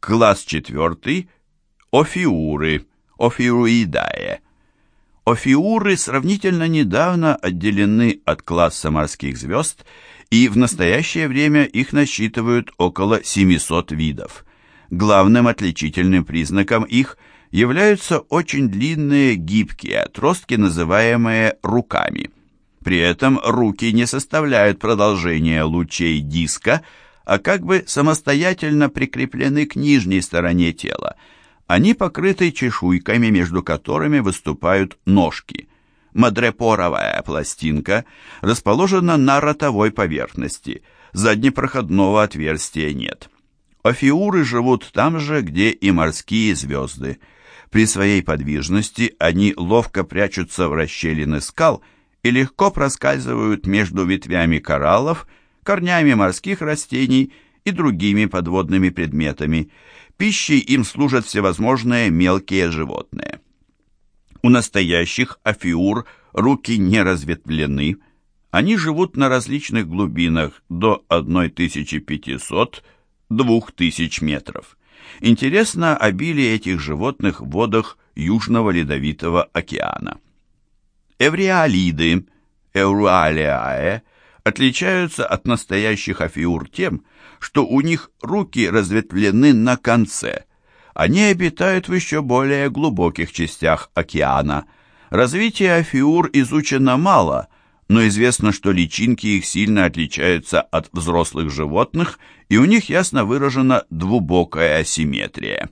Класс четвертый – офиуры, офируидае. Офиуры сравнительно недавно отделены от класса морских звезд, и в настоящее время их насчитывают около 700 видов. Главным отличительным признаком их являются очень длинные гибкие отростки, называемые руками. При этом руки не составляют продолжения лучей диска, а как бы самостоятельно прикреплены к нижней стороне тела. Они покрыты чешуйками, между которыми выступают ножки. Мадрепоровая пластинка расположена на ротовой поверхности, заднепроходного отверстия нет. Офиуры живут там же, где и морские звезды. При своей подвижности они ловко прячутся в расщелины скал и легко проскальзывают между ветвями кораллов корнями морских растений и другими подводными предметами. Пищей им служат всевозможные мелкие животные. У настоящих афиур руки не разветвлены, они живут на различных глубинах до 1500-2000 метров. Интересно обилие этих животных в водах Южного Ледовитого океана. Эвриалиды, Эуруалиае, отличаются от настоящих афиур тем, что у них руки разветвлены на конце. Они обитают в еще более глубоких частях океана. Развитие афиур изучено мало, но известно, что личинки их сильно отличаются от взрослых животных, и у них ясно выражена двубокая асимметрия.